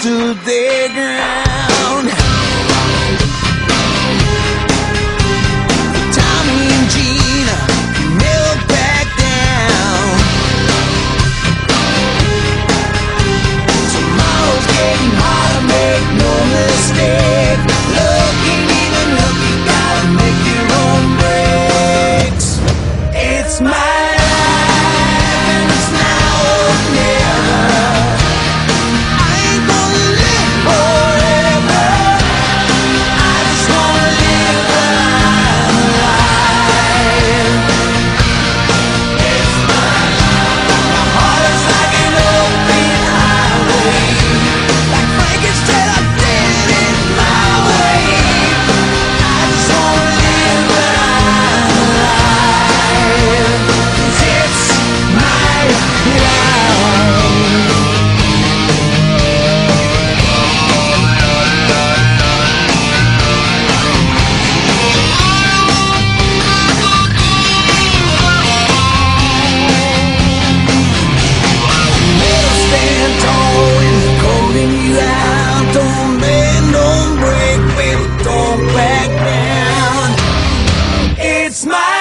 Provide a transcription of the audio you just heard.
stood their ground. It's my